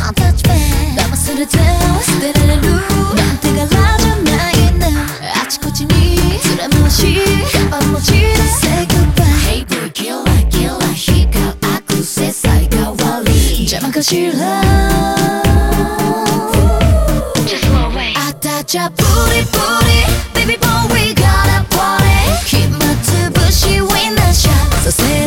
Don't touch me. 騙されて捨てられるなんて柄じゃないなあちこちに連れ回しカバン持ちで Say goodbye Hey Baby boy we gotta party. 暇つぶし We not shot. させ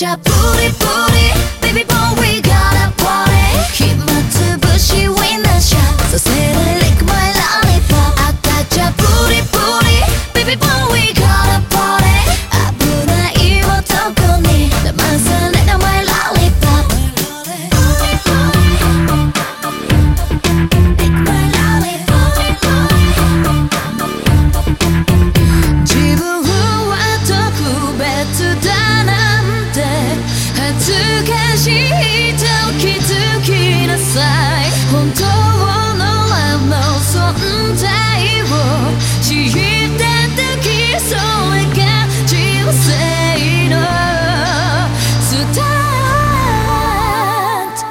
your booty, booty. しい気づきなさい本当のラの存在を知った時それが人生のスタート。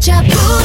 Chapu